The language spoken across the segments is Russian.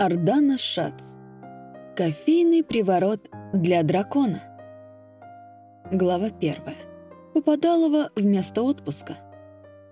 Ардана Шац. Кофейный приворот для дракона. Глава первая. Попадалова вместо отпуска.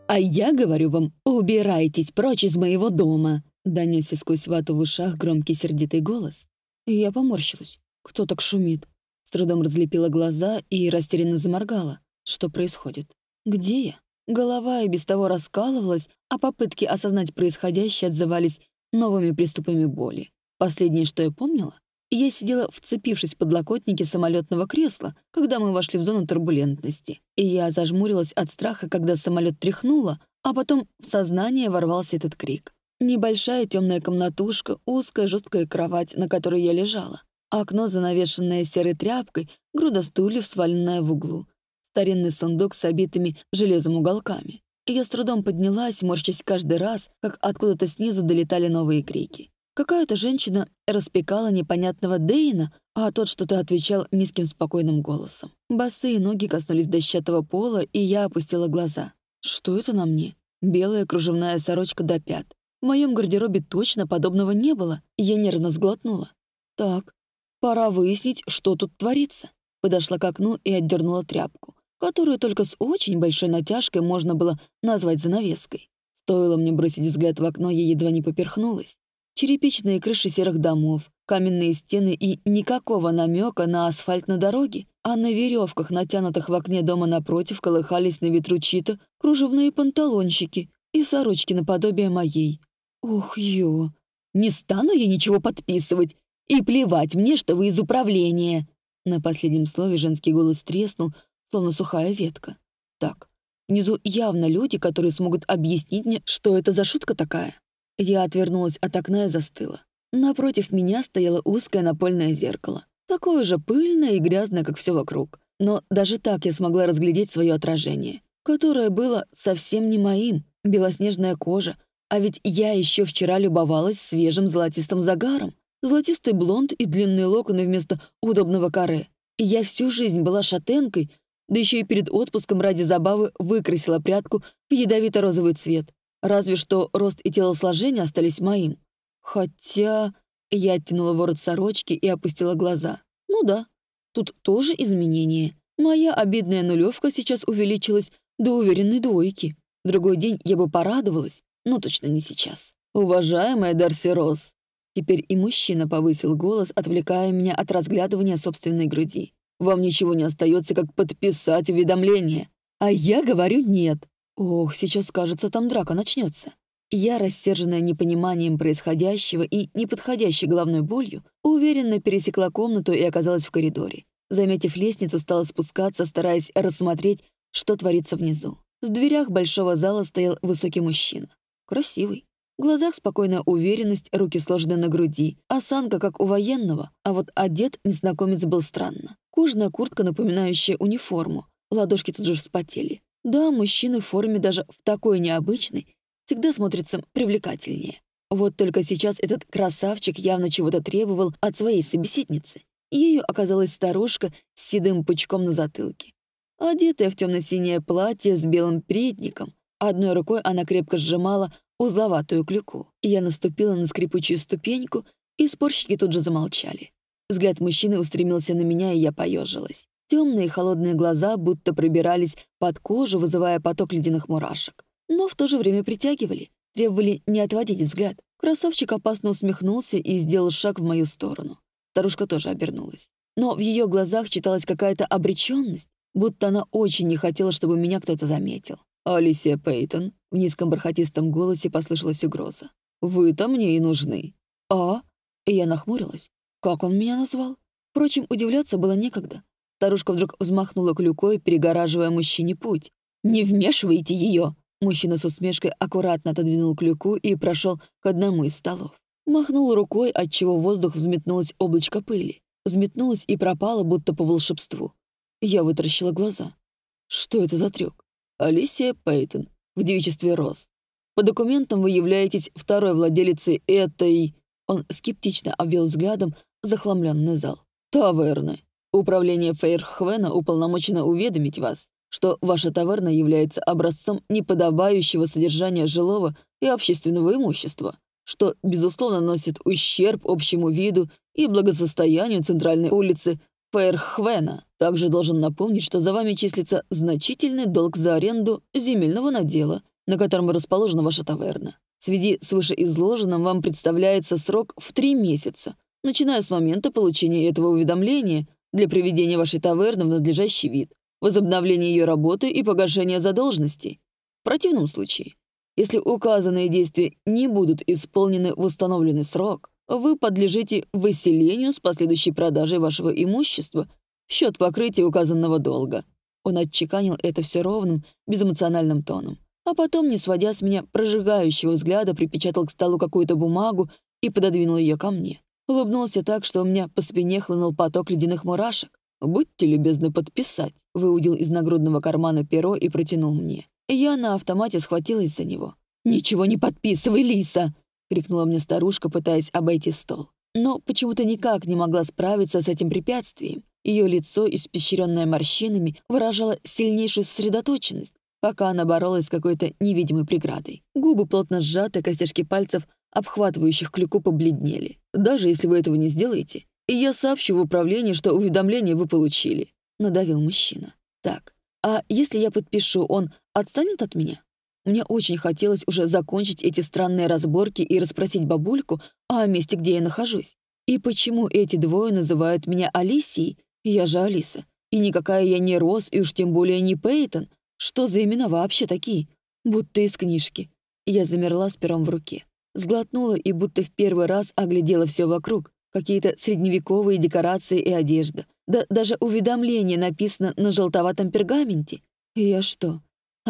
«А я говорю вам, убирайтесь прочь из моего дома!» Донесся сквозь вату в ушах громкий сердитый голос. Я поморщилась. Кто так шумит? С трудом разлепила глаза и растерянно заморгала. Что происходит? Где я? Голова и без того раскалывалась, а попытки осознать происходящее отзывались новыми приступами боли. Последнее, что я помнила, я сидела, вцепившись в подлокотники самолетного кресла, когда мы вошли в зону турбулентности, и я зажмурилась от страха, когда самолет тряхнуло, а потом в сознание ворвался этот крик. Небольшая темная комнатушка, узкая жесткая кровать, на которой я лежала, окно, занавешенное серой тряпкой, груда стульев, сваленная в углу, старинный сундук с обитыми железом уголками. Я с трудом поднялась, морщась каждый раз, как откуда-то снизу долетали новые крики. Какая-то женщина распекала непонятного Дейна, а тот что-то отвечал низким спокойным голосом. Босые ноги коснулись дощатого пола, и я опустила глаза. Что это на мне? Белая кружевная сорочка до пят. В моем гардеробе точно подобного не было, я нервно сглотнула. Так, пора выяснить, что тут творится. Подошла к окну и отдернула тряпку которую только с очень большой натяжкой можно было назвать занавеской. Стоило мне бросить взгляд в окно, я едва не поперхнулась. Черепичные крыши серых домов, каменные стены и никакого намека на асфальт на дороге, а на веревках, натянутых в окне дома напротив, колыхались на ветру чьи-то кружевные панталончики и сорочки наподобие моей. Ох, ё! Не стану я ничего подписывать! И плевать мне, что вы из управления!» На последнем слове женский голос треснул, словно сухая ветка. Так, внизу явно люди, которые смогут объяснить мне, что это за шутка такая. Я отвернулась от окна и застыла. Напротив меня стояло узкое напольное зеркало. Такое же пыльное и грязное, как все вокруг. Но даже так я смогла разглядеть свое отражение, которое было совсем не моим. Белоснежная кожа, а ведь я еще вчера любовалась свежим золотистым загаром. Золотистый блонд и длинные локоны вместо удобного каре. И я всю жизнь была шатенкой, да еще и перед отпуском ради забавы выкрасила прядку в ядовито-розовый цвет. Разве что рост и телосложение остались моим. Хотя... Я оттянула ворот сорочки и опустила глаза. Ну да, тут тоже изменения. Моя обидная нулевка сейчас увеличилась до уверенной двойки. Другой день я бы порадовалась, но точно не сейчас. «Уважаемая Дарси Росс!» Теперь и мужчина повысил голос, отвлекая меня от разглядывания собственной груди. Вам ничего не остается, как подписать уведомление. А я говорю нет. Ох, сейчас, кажется, там драка начнется. Я, рассерженная непониманием происходящего и неподходящей головной болью, уверенно пересекла комнату и оказалась в коридоре. Заметив лестницу, стала спускаться, стараясь рассмотреть, что творится внизу. В дверях большого зала стоял высокий мужчина. Красивый. В глазах спокойная уверенность, руки сложены на груди, осанка, как у военного, а вот одет незнакомец был странно. Кожаная куртка, напоминающая униформу. Ладошки тут же вспотели. Да, мужчины в форме даже в такой необычной всегда смотрятся привлекательнее. Вот только сейчас этот красавчик явно чего-то требовал от своей собеседницы. Ею оказалась старушка с седым пучком на затылке. Одетая в темно-синее платье с белым передником, одной рукой она крепко сжимала узловатую клюку. Я наступила на скрипучую ступеньку, и спорщики тут же замолчали. Взгляд мужчины устремился на меня, и я поежилась. Темные холодные глаза будто пробирались под кожу, вызывая поток ледяных мурашек. Но в то же время притягивали, требовали не отводить взгляд. Красавчик опасно усмехнулся и сделал шаг в мою сторону. Старушка тоже обернулась. Но в ее глазах читалась какая-то обреченность, будто она очень не хотела, чтобы меня кто-то заметил. «Алисия Пейтон», — в низком бархатистом голосе послышалась угроза. «Вы-то мне и нужны». «А?» И я нахмурилась. Как он меня назвал? Впрочем, удивляться было некогда. Старушка вдруг взмахнула клюкой, перегораживая мужчине путь. «Не вмешивайте ее!» Мужчина с усмешкой аккуратно отодвинул клюку и прошел к одному из столов. Махнул рукой, отчего в воздух взметнулось облачко пыли. Взметнулось и пропало, будто по волшебству. Я вытаращила глаза. Что это за трюк? Алисия Пейтон, в девичестве Рос. По документам вы являетесь второй владелицей этой... Он скептично обвел взглядом захламленный зал. «Таверны. Управление Фейрхвена уполномочено уведомить вас, что ваша таверна является образцом неподобающего содержания жилого и общественного имущества, что, безусловно, наносит ущерб общему виду и благосостоянию центральной улицы Фейрхвена. Также должен напомнить, что за вами числится значительный долг за аренду земельного надела, на котором расположена ваша таверна. В связи с вышеизложенным вам представляется срок в три месяца, начиная с момента получения этого уведомления для приведения вашей таверны в надлежащий вид, возобновления ее работы и погашения задолженностей. В противном случае если указанные действия не будут исполнены в установленный срок, вы подлежите выселению с последующей продажей вашего имущества в счет покрытия указанного долга. Он отчеканил это все ровным, безэмоциональным тоном. А потом, не сводя с меня прожигающего взгляда, припечатал к столу какую-то бумагу и пододвинул ее ко мне. Улыбнулся так, что у меня по спине хлынул поток ледяных мурашек. «Будьте любезны подписать», — выудил из нагрудного кармана перо и протянул мне. Я на автомате схватилась за него. «Ничего не подписывай, Лиса!» — крикнула мне старушка, пытаясь обойти стол. Но почему-то никак не могла справиться с этим препятствием. Ее лицо, испещренное морщинами, выражало сильнейшую сосредоточенность, пока она боролась с какой-то невидимой преградой. Губы плотно сжаты, костяшки пальцев, обхватывающих клюку, побледнели. «Даже если вы этого не сделаете, и я сообщу в управление, что уведомление вы получили», — надавил мужчина. «Так, а если я подпишу, он отстанет от меня? Мне очень хотелось уже закончить эти странные разборки и расспросить бабульку о месте, где я нахожусь. И почему эти двое называют меня Алисией? Я же Алиса. И никакая я не Рос, и уж тем более не Пейтон. Что за имена вообще такие? Будто из книжки. Я замерла с пером в руке. Сглотнула и будто в первый раз оглядела все вокруг. Какие-то средневековые декорации и одежда. Да даже уведомление написано на желтоватом пергаменте. Я что,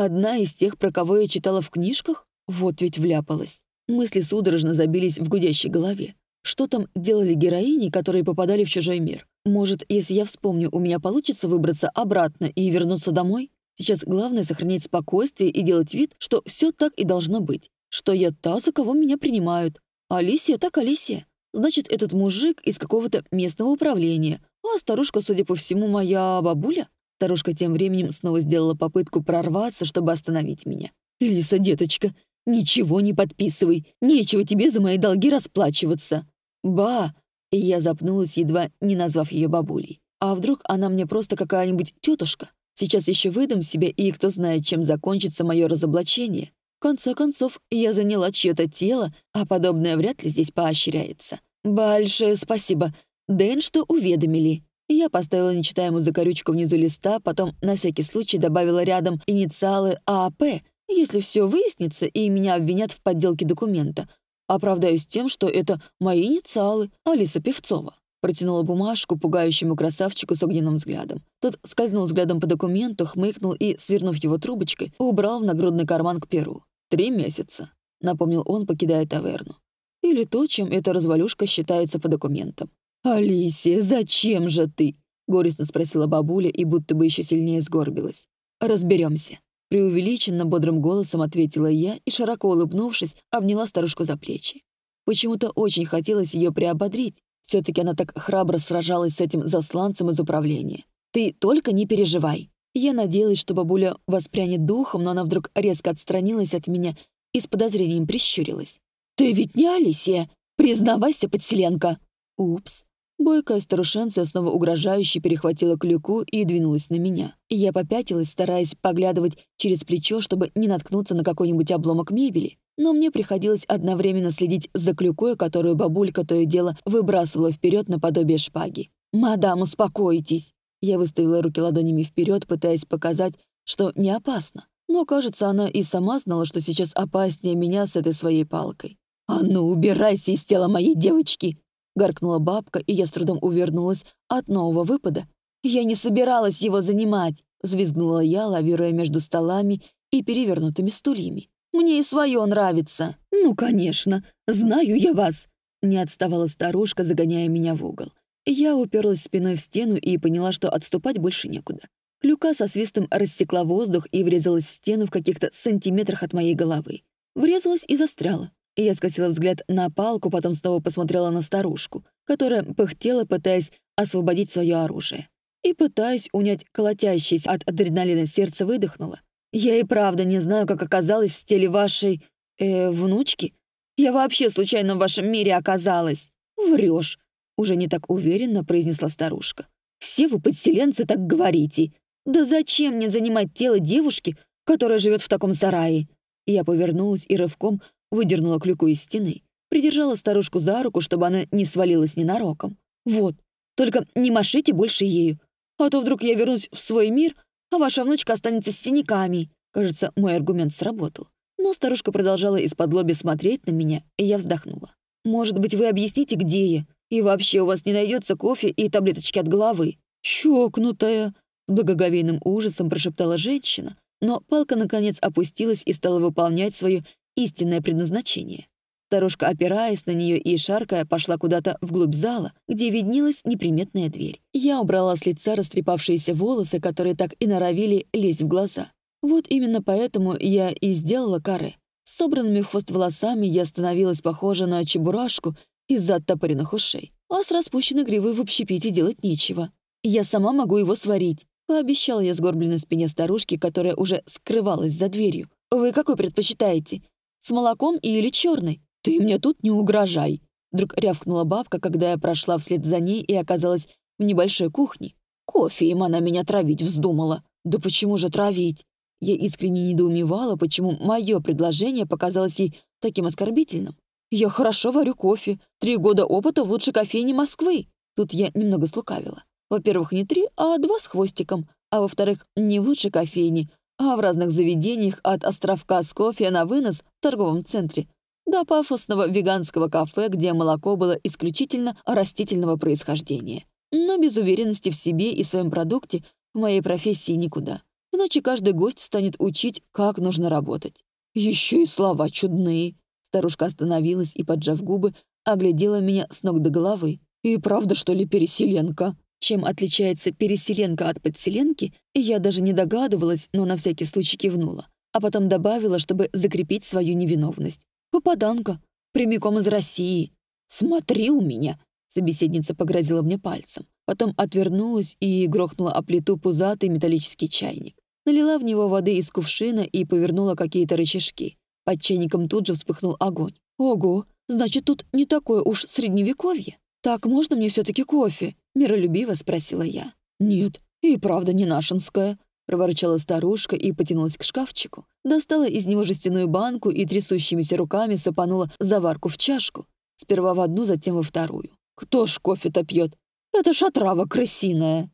Одна из тех, про кого я читала в книжках? Вот ведь вляпалась. Мысли судорожно забились в гудящей голове. Что там делали героини, которые попадали в чужой мир? Может, если я вспомню, у меня получится выбраться обратно и вернуться домой? Сейчас главное сохранять спокойствие и делать вид, что все так и должно быть. Что я та, за кого меня принимают. Алисия так Алисия. Значит, этот мужик из какого-то местного управления. А старушка, судя по всему, моя бабуля? Старушка тем временем снова сделала попытку прорваться, чтобы остановить меня. «Лиса, деточка, ничего не подписывай. Нечего тебе за мои долги расплачиваться». «Ба!» Я запнулась, едва не назвав ее бабулей. «А вдруг она мне просто какая-нибудь тетушка? Сейчас еще выдам себя, и кто знает, чем закончится мое разоблачение. В конце концов, я заняла чье-то тело, а подобное вряд ли здесь поощряется. Большое спасибо. Дэн, что уведомили. Я поставила нечитаемую закорючку внизу листа, потом на всякий случай добавила рядом инициалы ААП, если все выяснится и меня обвинят в подделке документа. Оправдаюсь тем, что это мои инициалы, Алиса Певцова. Протянула бумажку пугающему красавчику с огненным взглядом. Тот скользнул взглядом по документу, хмыкнул и, свернув его трубочкой, убрал в нагрудный карман к перу. «Три месяца», — напомнил он, покидая таверну. «Или то, чем эта развалюшка считается по документам. «Алисия, зачем же ты?» — горестно спросила бабуля и будто бы еще сильнее сгорбилась. «Разберемся», — преувеличенно бодрым голосом ответила я и, широко улыбнувшись, обняла старушку за плечи. Почему-то очень хотелось ее приободрить. все таки она так храбро сражалась с этим засланцем из управления. «Ты только не переживай». Я надеялась, что бабуля воспрянет духом, но она вдруг резко отстранилась от меня и с подозрением прищурилась. «Ты ведь не Алисия! Признавайся, подселенка!» «Упс, Бойкая старушенция снова угрожающе перехватила клюку и двинулась на меня. Я попятилась, стараясь поглядывать через плечо, чтобы не наткнуться на какой-нибудь обломок мебели. Но мне приходилось одновременно следить за клюкой, которую бабулька то и дело выбрасывала вперед наподобие шпаги. «Мадам, успокойтесь!» Я выставила руки ладонями вперед, пытаясь показать, что не опасно. Но, кажется, она и сама знала, что сейчас опаснее меня с этой своей палкой. «А ну, убирайся из тела моей девочки!» Гаркнула бабка, и я с трудом увернулась от нового выпада. «Я не собиралась его занимать!» Взвизгнула я, лавируя между столами и перевернутыми стульями. «Мне и свое нравится!» «Ну, конечно! Знаю я вас!» Не отставала старушка, загоняя меня в угол. Я уперлась спиной в стену и поняла, что отступать больше некуда. Клюка со свистом рассекла воздух и врезалась в стену в каких-то сантиметрах от моей головы. Врезалась и застряла. Я скосила взгляд на палку, потом снова посмотрела на старушку, которая пыхтела, пытаясь освободить свое оружие. И, пытаясь унять колотящееся от адреналина сердце, выдохнула. «Я и правда не знаю, как оказалась в стиле вашей... Э, внучки. Я вообще случайно в вашем мире оказалась». «Врешь», — уже не так уверенно произнесла старушка. «Все вы, подселенцы, так говорите. Да зачем мне занимать тело девушки, которая живет в таком сарае?» Я повернулась и рывком выдернула клюку из стены. Придержала старушку за руку, чтобы она не свалилась ненароком. «Вот, только не машите больше ею, а то вдруг я вернусь в свой мир, а ваша внучка останется с синяками». Кажется, мой аргумент сработал. Но старушка продолжала из-под лоби смотреть на меня, и я вздохнула. «Может быть, вы объясните, где я? И вообще у вас не найдется кофе и таблеточки от головы?» «Чокнутая!» — с благоговейным ужасом прошептала женщина, но палка, наконец, опустилась и стала выполнять свое истинное предназначение. Старушка, опираясь на нее и шаркая, пошла куда-то вглубь зала, где виднелась неприметная дверь. Я убрала с лица растрепавшиеся волосы, которые так и норовили лезть в глаза. Вот именно поэтому я и сделала каре. С собранными в хвост волосами я становилась похожа на чебурашку из-за оттопыренных ушей. А с распущенной гривой в общепите делать нечего. Я сама могу его сварить. Пообещала я сгорбленной спине старушки, которая уже скрывалась за дверью. «Вы какой предпочитаете? С молоком или черный?» «Ты мне тут не угрожай!» Вдруг рявкнула бабка, когда я прошла вслед за ней и оказалась в небольшой кухне. Кофе им она меня травить вздумала. Да почему же травить? Я искренне недоумевала, почему мое предложение показалось ей таким оскорбительным. «Я хорошо варю кофе. Три года опыта в лучшей кофейне Москвы». Тут я немного слукавила. Во-первых, не три, а два с хвостиком. А во-вторых, не в лучшей кофейне, а в разных заведениях от островка с кофе на вынос в торговом центре до пафосного веганского кафе, где молоко было исключительно растительного происхождения. Но без уверенности в себе и своем продукте в моей профессии никуда. Иначе каждый гость станет учить, как нужно работать. Еще и слова чудные. Старушка остановилась и, поджав губы, оглядела меня с ног до головы. «И правда, что ли, переселенка?» Чем отличается переселенка от подселенки, я даже не догадывалась, но на всякий случай кивнула. А потом добавила, чтобы закрепить свою невиновность. «Попаданка, прямиком из России. Смотри у меня!» Собеседница погрозила мне пальцем. Потом отвернулась и грохнула о плиту пузатый металлический чайник. Налила в него воды из кувшина и повернула какие-то рычажки. Под чайником тут же вспыхнул огонь. «Ого, значит, тут не такое уж средневековье. Так можно мне все таки кофе?» — миролюбиво спросила я. «Нет, и правда не нашинское», проворчала старушка и потянулась к шкафчику. Достала из него жестяную банку и трясущимися руками сыпанула заварку в чашку. Сперва в одну, затем во вторую. «Кто ж кофе-то пьет? Это ж отрава крысиная!»